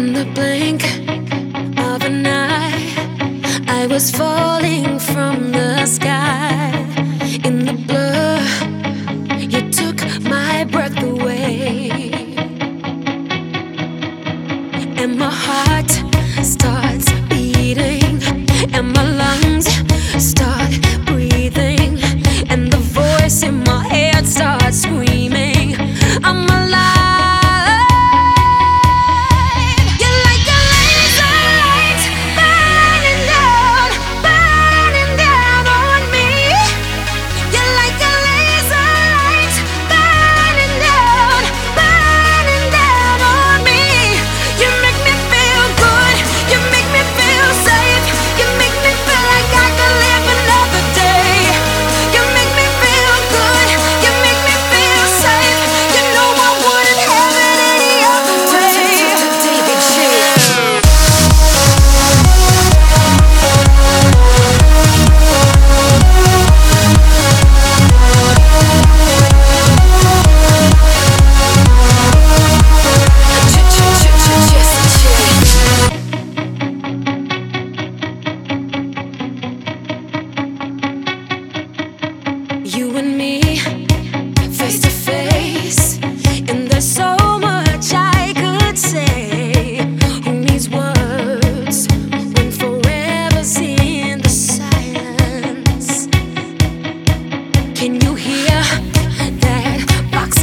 In the blink of an eye, I was falling from hear that box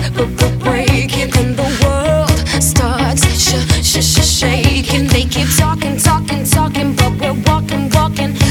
breaking and the world starts sh sh sh shaking? They keep talking, talking, talking, but we're walking, walking.